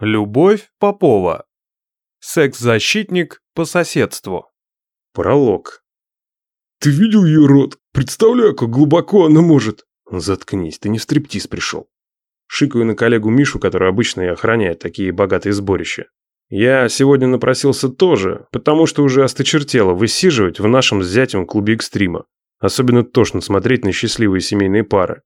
Любовь Попова. Секс-защитник по соседству. Пролог. «Ты видел ее рот? Представляю, как глубоко она может!» «Заткнись, ты не в стриптиз пришел». Шикаю на коллегу Мишу, который обычно и охраняет такие богатые сборища. Я сегодня напросился тоже, потому что уже осточертело высиживать в нашем с зятем клубе экстрима. Особенно тошно смотреть на счастливые семейные пары.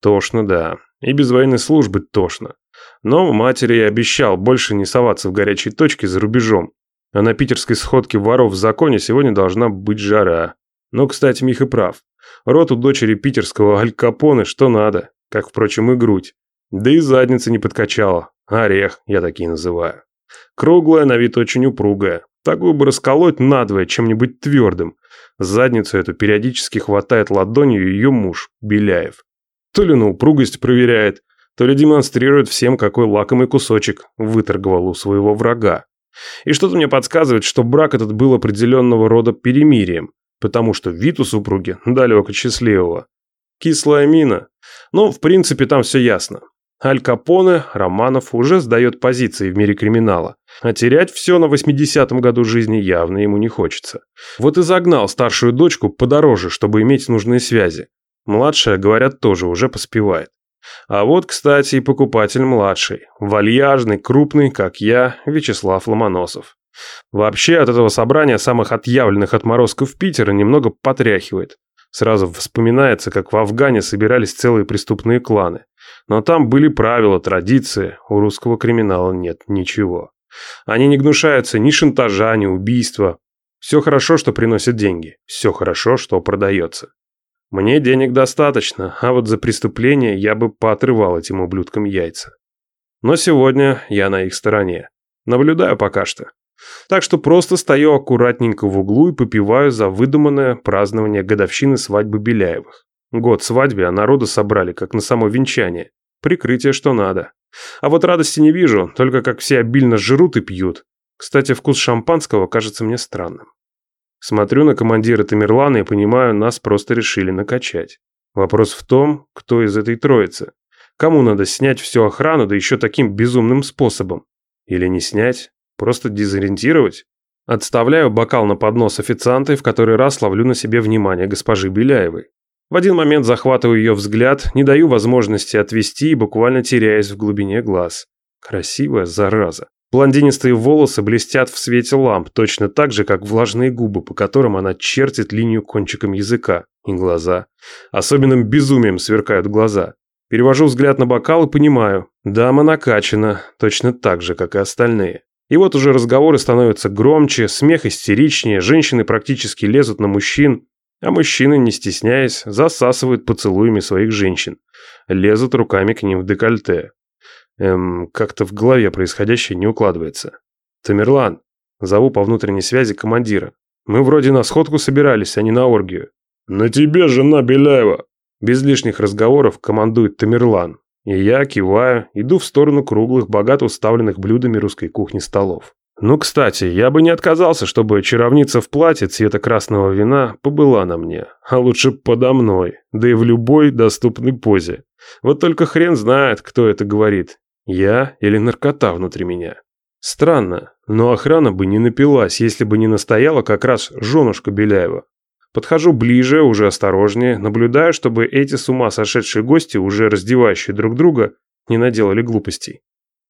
Тошно, да. И без военной службы тошно. Но матери я обещал больше не соваться в горячей точке за рубежом. А на питерской сходке воров в законе сегодня должна быть жара. Но, кстати, Миха прав. Рот у дочери питерского Аль Капоне что надо, как, впрочем, и грудь. Да и задница не подкачала. Орех, я такие называю. Круглая, на вид очень упругая. Такую бы расколоть надвое чем-нибудь твердым. Задницу эту периодически хватает ладонью ее муж, Беляев. То ли на упругость проверяет, то ли демонстрирует всем, какой лакомый кусочек выторговал у своего врага. И что-то мне подсказывает, что брак этот был определенного рода перемирием, потому что вид у супруги далек от счастливого. Кислая мина. Но, в принципе, там все ясно. Аль Капоне, Романов, уже сдает позиции в мире криминала. А терять все на 80-м году жизни явно ему не хочется. Вот и загнал старшую дочку подороже, чтобы иметь нужные связи. Младшая, говорят, тоже уже поспевает. А вот, кстати, и покупатель младший. Вальяжный, крупный, как я, Вячеслав Ломоносов. Вообще от этого собрания самых отъявленных отморозков Питера немного потряхивает. Сразу вспоминается, как в Афгане собирались целые преступные кланы. Но там были правила, традиции, у русского криминала нет ничего. Они не гнушаются ни шантажа, ни убийства. Все хорошо, что приносит деньги. Все хорошо, что продается. Мне денег достаточно, а вот за преступление я бы поотрывал этим ублюдкам яйца. Но сегодня я на их стороне. Наблюдаю пока что. Так что просто стою аккуратненько в углу и попиваю за выдуманное празднование годовщины свадьбы Беляевых. Год свадьбе, а народу собрали, как на само венчание. Прикрытие что надо. А вот радости не вижу, только как все обильно жрут и пьют. Кстати, вкус шампанского кажется мне странным. Смотрю на командира Тамерлана и понимаю, нас просто решили накачать. Вопрос в том, кто из этой троицы. Кому надо снять всю охрану, да еще таким безумным способом? Или не снять, просто дезориентировать? Отставляю бокал на поднос официанта и в который раз ловлю на себе внимание госпожи Беляевой. В один момент захватываю ее взгляд, не даю возможности отвести и буквально теряюсь в глубине глаз. Красивая зараза. Блондинистые волосы блестят в свете ламп, точно так же, как влажные губы, по которым она чертит линию кончиком языка. И глаза. Особенным безумием сверкают глаза. Перевожу взгляд на бокал и понимаю. Дама накачана, точно так же, как и остальные. И вот уже разговоры становятся громче, смех истеричнее, женщины практически лезут на мужчин, а мужчины, не стесняясь, засасывают поцелуями своих женщин. Лезут руками к ним в декольте. Эм, как-то в голове происходящее не укладывается. Тамерлан. Зову по внутренней связи командира. Мы вроде на сходку собирались, а не на оргию. На тебе, жена Беляева. Без лишних разговоров командует Тамерлан. И я, киваю, иду в сторону круглых, богато уставленных блюдами русской кухни столов. Ну, кстати, я бы не отказался, чтобы чаровница в платье цвета красного вина побыла на мне, а лучше подо мной, да и в любой доступной позе. Вот только хрен знает, кто это говорит, я или наркота внутри меня? Странно, но охрана бы не напилась, если бы не настояла как раз женушка Беляева. Подхожу ближе, уже осторожнее, наблюдаю, чтобы эти с ума сошедшие гости, уже раздевающие друг друга, не наделали глупостей.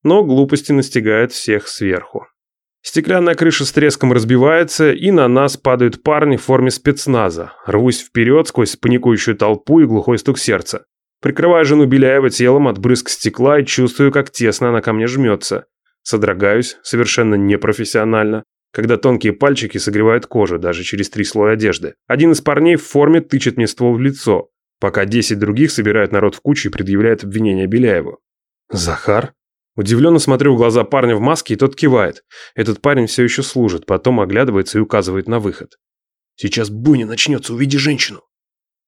Но глупости настигают всех сверху. Стеклянная крыша с треском разбивается, и на нас падают парни в форме спецназа. Рвусь вперед сквозь паникующую толпу и глухой стук сердца. Прикрываю жену Беляева телом от брызг стекла и чувствую, как тесно она ко мне жмется. Содрогаюсь, совершенно непрофессионально, когда тонкие пальчики согревают кожу даже через три слоя одежды. Один из парней в форме тычет мне ствол в лицо, пока десять других собирают народ в кучу и предъявляют обвинение Беляеву. «Захар?» Удивленно смотрю в глаза парня в маске, и тот кивает. Этот парень все еще служит, потом оглядывается и указывает на выход. «Сейчас буйня начнется, увиди женщину!»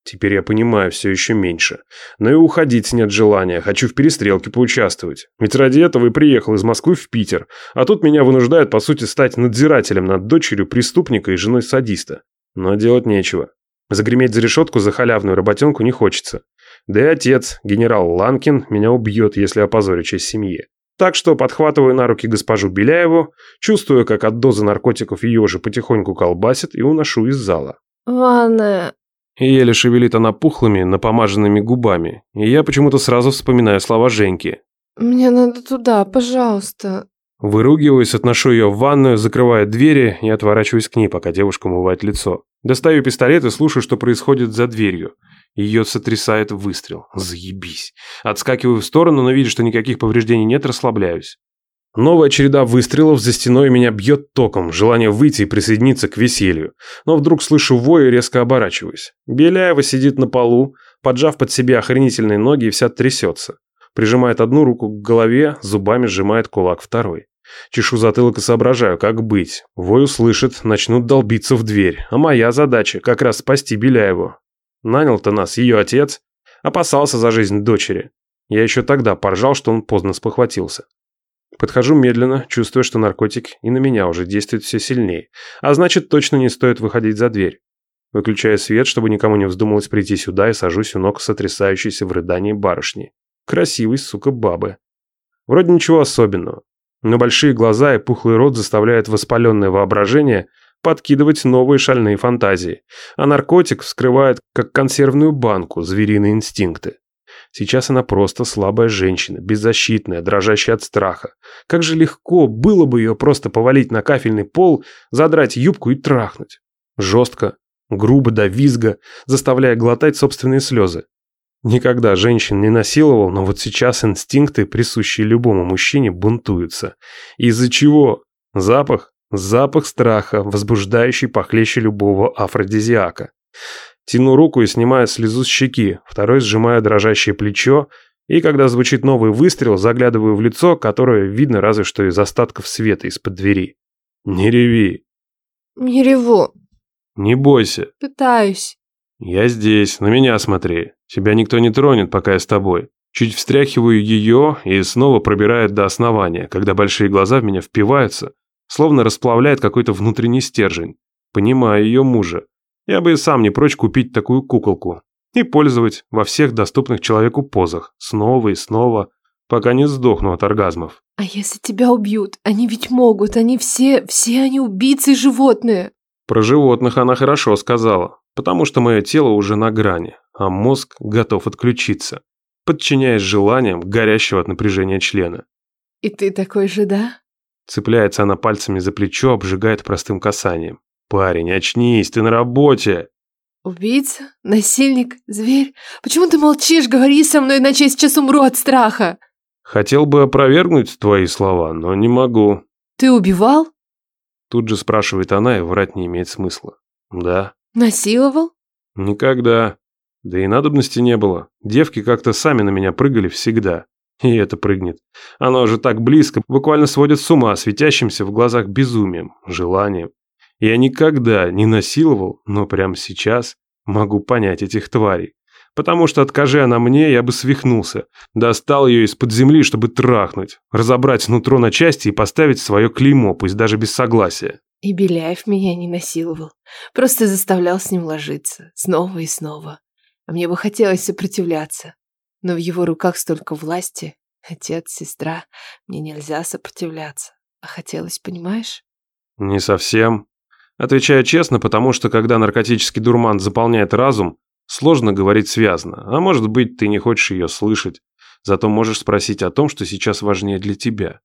Теперь я понимаю все еще меньше. Но и уходить нет желания, хочу в перестрелке поучаствовать. Ведь ради этого и приехал из Москвы в Питер. А тут меня вынуждают, по сути, стать надзирателем над дочерью преступника и женой садиста. Но делать нечего. Загреметь за решетку за халявную работенку не хочется. Да и отец, генерал Ланкин, меня убьет, если опозорю честь семьи. Так что подхватываю на руки госпожу Беляеву, чувствую, как от дозы наркотиков ее уже потихоньку колбасит и уношу из зала. Ванная. И еле шевелит она пухлыми, напомаженными губами, и я почему-то сразу вспоминаю слова Женьки. Мне надо туда, пожалуйста. Выругиваюсь, отношу ее в ванную, закрываю двери и отворачиваюсь к ней, пока девушка умывает лицо. Достаю пистолет и слушаю, что происходит за дверью. Ее сотрясает выстрел. Заебись. Отскакиваю в сторону, но видя, что никаких повреждений нет, расслабляюсь. Новая череда выстрелов за стеной меня бьет током, желание выйти и присоединиться к веселью. Но вдруг слышу вой и резко оборачиваюсь. Беляева сидит на полу, поджав под себя охренительные ноги и вся трясется. Прижимает одну руку к голове, зубами сжимает кулак второй. Чешу затылок и соображаю, как быть. Вой услышит, начнут долбиться в дверь. А моя задача как раз спасти Беляеву. Нанял-то нас ее отец. Опасался за жизнь дочери. Я еще тогда поржал, что он поздно спохватился. Подхожу медленно, чувствуя, что наркотик и на меня уже действует все сильнее. А значит, точно не стоит выходить за дверь. Выключаю свет, чтобы никому не вздумалось прийти сюда и сажусь у ног сотрясающейся в рыдании барышни. Красивой, сука, бабы. Вроде ничего особенного. Но большие глаза и пухлый рот заставляют воспаленное воображение подкидывать новые шальные фантазии, а наркотик вскрывает, как консервную банку, звериные инстинкты. Сейчас она просто слабая женщина, беззащитная, дрожащая от страха. Как же легко было бы ее просто повалить на кафельный пол, задрать юбку и трахнуть. Жестко, грубо до визга, заставляя глотать собственные слезы. Никогда женщин не насиловал, но вот сейчас инстинкты, присущие любому мужчине, бунтуются. Из-за чего? Запах? Запах страха, возбуждающий похлеще любого афродизиака. Тяну руку и снимаю слезу с щеки, второй сжимаю дрожащее плечо, и когда звучит новый выстрел, заглядываю в лицо, которое видно разве что из остатков света из-под двери. Не реви. Не реву. Не бойся. Пытаюсь. Я здесь, на меня смотри. Тебя никто не тронет, пока я с тобой. Чуть встряхиваю ее и снова пробирает до основания, когда большие глаза в меня впиваются, словно расплавляет какой-то внутренний стержень. Понимаю ее мужа. Я бы и сам не прочь купить такую куколку и пользовать во всех доступных человеку позах, снова и снова, пока не сдохну от оргазмов. А если тебя убьют? Они ведь могут, они все, все они убийцы и животные. Про животных она хорошо сказала потому что мое тело уже на грани, а мозг готов отключиться, подчиняясь желаниям горящего от напряжения члена. И ты такой же, да? Цепляется она пальцами за плечо, обжигает простым касанием. «Парень, очнись, ты на работе!» «Убийца? Насильник? Зверь? Почему ты молчишь? Говори со мной, иначе я сейчас умру от страха!» «Хотел бы опровергнуть твои слова, но не могу». «Ты убивал?» Тут же спрашивает она, и врать не имеет смысла. «Да». Насиловал? Никогда. Да и надобности не было. Девки как-то сами на меня прыгали всегда. И это прыгнет. Она уже так близко, буквально сводит с ума, светящимся в глазах безумием, желанием. Я никогда не насиловал, но прямо сейчас могу понять этих тварей. Потому что откажи она мне, я бы свихнулся. Достал ее из-под земли, чтобы трахнуть, разобрать нутро на части и поставить свое клеймо, пусть даже без согласия. И Беляев меня не насиловал. Просто заставлял с ним ложиться. Снова и снова. А мне бы хотелось сопротивляться. Но в его руках столько власти. Отец, сестра. Мне нельзя сопротивляться. А хотелось, понимаешь? Не совсем. Отвечаю честно, потому что когда наркотический дурман заполняет разум, сложно говорить связно. А может быть, ты не хочешь ее слышать. Зато можешь спросить о том, что сейчас важнее для тебя.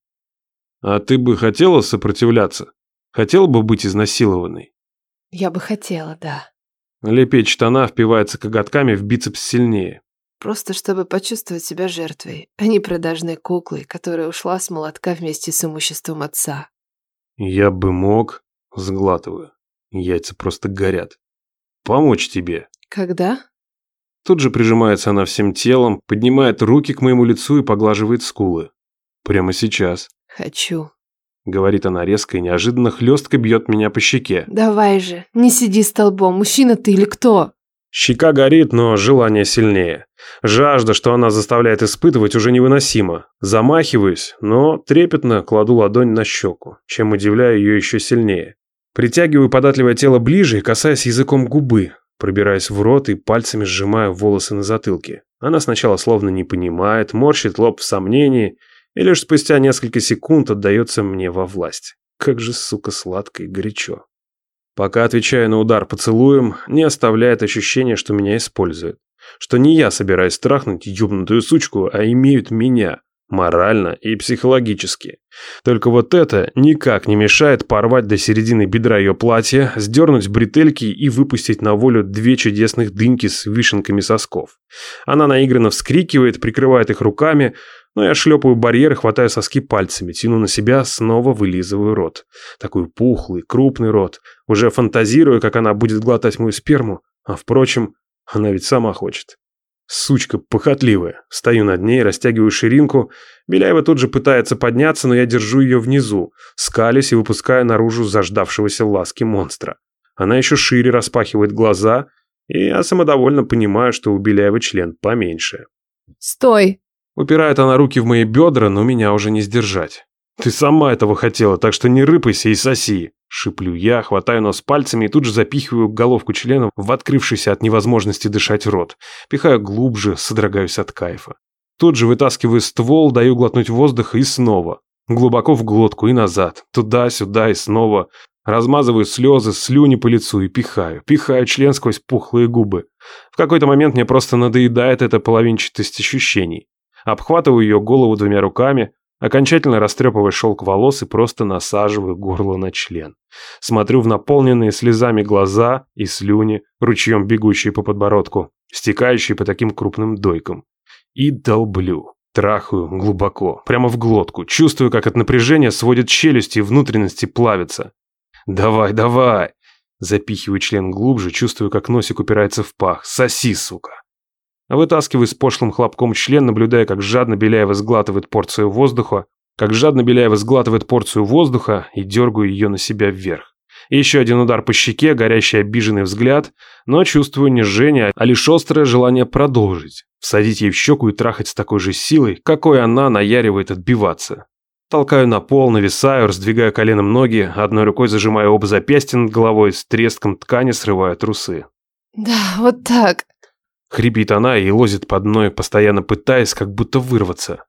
А ты бы хотела сопротивляться? Хотела бы быть изнасилованной? Я бы хотела, да. Лепечет она, впивается коготками в бицепс сильнее. Просто чтобы почувствовать себя жертвой, а не продажной куклой, которая ушла с молотка вместе с имуществом отца. Я бы мог, сглатываю. Яйца просто горят. Помочь тебе. Когда? Тут же прижимается она всем телом, поднимает руки к моему лицу и поглаживает скулы. Прямо сейчас. Хочу. Говорит она резко и неожиданно хлестко бьет меня по щеке. Давай же, не сиди столбом, мужчина ты или кто? Щека горит, но желание сильнее. Жажда, что она заставляет испытывать, уже невыносимо. Замахиваюсь, но трепетно кладу ладонь на щеку, чем удивляю ее еще сильнее. Притягиваю податливое тело ближе касаясь языком губы, пробираясь в рот и пальцами сжимаю волосы на затылке. Она сначала словно не понимает, морщит лоб в сомнении, и лишь спустя несколько секунд отдается мне во власть. Как же, сука, сладко и горячо. Пока отвечаю на удар поцелуем, не оставляет ощущение, что меня используют. Что не я собираюсь трахнуть ёбнутую сучку, а имеют меня. Морально и психологически. Только вот это никак не мешает порвать до середины бедра ее платья, сдернуть бретельки и выпустить на волю две чудесных дыньки с вишенками сосков. Она наигранно вскрикивает, прикрывает их руками, но я шлепаю барьер хватаю соски пальцами, тяну на себя, снова вылизываю рот. Такой пухлый, крупный рот. Уже фантазирую, как она будет глотать мою сперму. А впрочем, она ведь сама хочет. Сучка похотливая. Стою над ней, растягиваю ширинку. Беляева тут же пытается подняться, но я держу ее внизу, скались и выпускаю наружу заждавшегося ласки монстра. Она еще шире распахивает глаза, и я самодовольно понимаю, что у Беляева член поменьше. «Стой!» Упирает она руки в мои бедра, но меня уже не сдержать. «Ты сама этого хотела, так что не рыпайся и соси!» Шиплю я, хватаю нос пальцами и тут же запихиваю головку члена в открывшийся от невозможности дышать рот. Пихаю глубже, содрогаюсь от кайфа. Тут же вытаскиваю ствол, даю глотнуть воздуха и снова. Глубоко в глотку и назад. Туда-сюда и снова. Размазываю слезы, слюни по лицу и пихаю. Пихаю член сквозь пухлые губы. В какой-то момент мне просто надоедает эта половинчатость ощущений. Обхватываю ее голову двумя руками, Окончательно растрепывая шелк волос и просто насаживаю горло на член. Смотрю в наполненные слезами глаза и слюни, ручьем бегущие по подбородку, стекающие по таким крупным дойкам. И долблю. Трахаю глубоко, прямо в глотку. Чувствую, как от напряжения сводит челюсти и внутренности плавятся. «Давай, давай!» Запихиваю член глубже, чувствую, как носик упирается в пах. «Соси, сука!» Вытаскиваю с пошлым хлопком член, наблюдая, как жадно Беляева сглатывает порцию воздуха, как жадно Беляева сглатывает порцию воздуха и дергаю ее на себя вверх. Еще один удар по щеке, горящий обиженный взгляд, но чувствую не жжение, а лишь острое желание продолжить. Всадить ей в щеку и трахать с такой же силой, какой она наяривает отбиваться. Толкаю на пол, нависаю, раздвигаю коленом ноги, одной рукой зажимаю оба запястья над головой, с треском ткани срываю трусы. «Да, вот так», Хрипит она и лозит под мной, постоянно пытаясь как будто вырваться.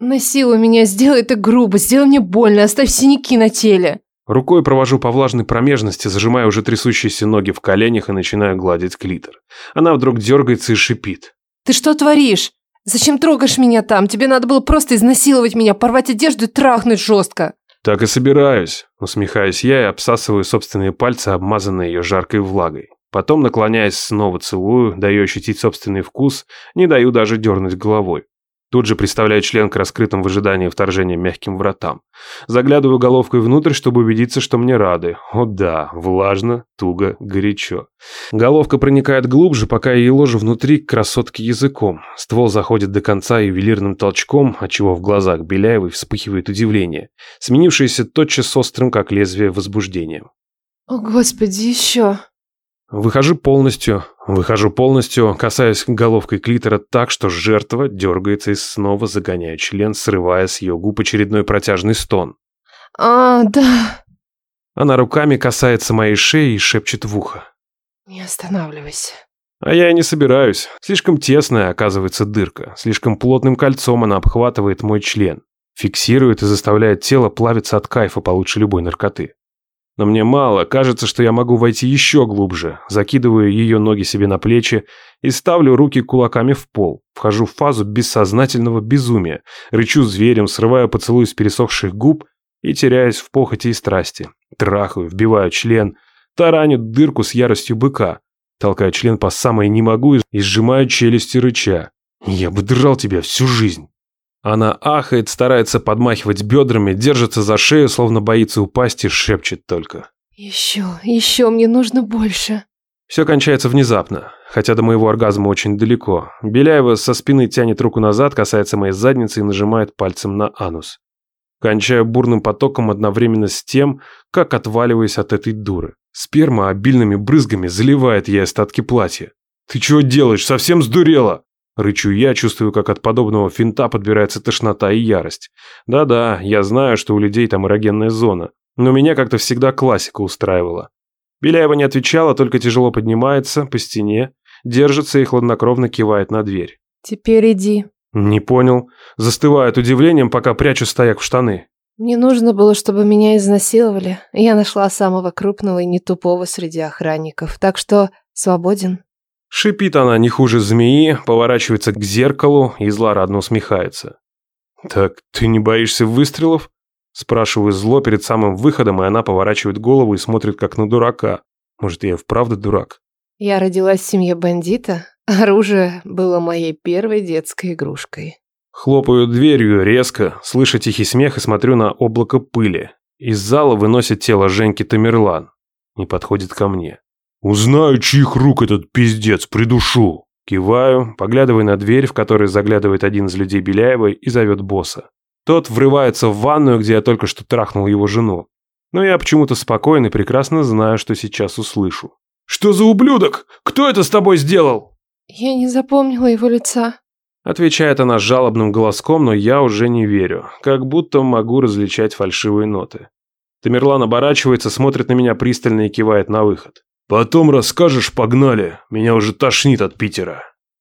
Насилуй меня, сделай это грубо, сделай мне больно, оставь синяки на теле. Рукой провожу по влажной промежности, зажимая уже трясущиеся ноги в коленях и начинаю гладить клитор. Она вдруг дергается и шипит. Ты что творишь? Зачем трогаешь меня там? Тебе надо было просто изнасиловать меня, порвать одежду и трахнуть жестко. Так и собираюсь, усмехаюсь я и обсасываю собственные пальцы, обмазанные ее жаркой влагой. Потом, наклоняясь, снова целую, даю ощутить собственный вкус, не даю даже дернуть головой. Тут же представляю член к раскрытым в ожидании вторжения мягким вратам. Заглядываю головкой внутрь, чтобы убедиться, что мне рады. О да, влажно, туго, горячо. Головка проникает глубже, пока я ей ложу внутри красотки языком. Ствол заходит до конца ювелирным толчком, отчего в глазах Беляевой вспыхивает удивление, сменившееся тотчас острым, как лезвие, возбуждением. «О, Господи, еще!» Выхожу полностью, выхожу полностью, касаясь головкой клитора так, что жертва дергается и снова загоняю член, срывая с ее губ очередной протяжный стон. «А, да». Она руками касается моей шеи и шепчет в ухо. «Не останавливайся». А я и не собираюсь. Слишком тесная оказывается дырка. Слишком плотным кольцом она обхватывает мой член. Фиксирует и заставляет тело плавиться от кайфа получше любой наркоты. Но мне мало, кажется, что я могу войти еще глубже. Закидываю ее ноги себе на плечи и ставлю руки кулаками в пол. Вхожу в фазу бессознательного безумия. Рычу зверем, срываю поцелуй с пересохших губ и теряюсь в похоти и страсти. Трахаю, вбиваю член, тараню дырку с яростью быка. Толкаю член по самой не могу и сжимаю челюсти рыча. Я бы драл тебя всю жизнь. Она ахает, старается подмахивать бедрами, держится за шею, словно боится упасть и шепчет только. «Еще, еще, мне нужно больше». Все кончается внезапно, хотя до моего оргазма очень далеко. Беляева со спины тянет руку назад, касается моей задницы и нажимает пальцем на анус. Кончаю бурным потоком одновременно с тем, как отваливаюсь от этой дуры. Сперма обильными брызгами заливает ей остатки платья. «Ты чего делаешь? Совсем сдурела?» Рычу я, чувствую, как от подобного финта подбирается тошнота и ярость. Да-да, я знаю, что у людей там эрогенная зона, но меня как-то всегда классика устраивала. Беляева не отвечала, только тяжело поднимается по стене, держится и хладнокровно кивает на дверь. «Теперь иди». Не понял. Застываю от удивлением, пока прячу стояк в штаны. Мне нужно было, чтобы меня изнасиловали. Я нашла самого крупного и не тупого среди охранников, так что свободен. Шипит она не хуже змеи, поворачивается к зеркалу и злорадно усмехается. «Так ты не боишься выстрелов?» Спрашиваю зло перед самым выходом, и она поворачивает голову и смотрит как на дурака. Может, я вправду дурак? Я родилась в семье бандита. Оружие было моей первой детской игрушкой. Хлопаю дверью резко, слышу тихий смех и смотрю на облако пыли. Из зала выносит тело Женьки Тамерлан. Не подходит ко мне. «Узнаю, чьих рук этот пиздец, придушу!» Киваю, поглядываю на дверь, в которой заглядывает один из людей Беляевой и зовет босса. Тот врывается в ванную, где я только что трахнул его жену. Но я почему-то спокойно и прекрасно знаю, что сейчас услышу. «Что за ублюдок? Кто это с тобой сделал?» Я не запомнила его лица. Отвечает она жалобным голоском, но я уже не верю. Как будто могу различать фальшивые ноты. Тамерлан оборачивается, смотрит на меня пристально и кивает на выход. «Потом расскажешь, погнали. Меня уже тошнит от Питера».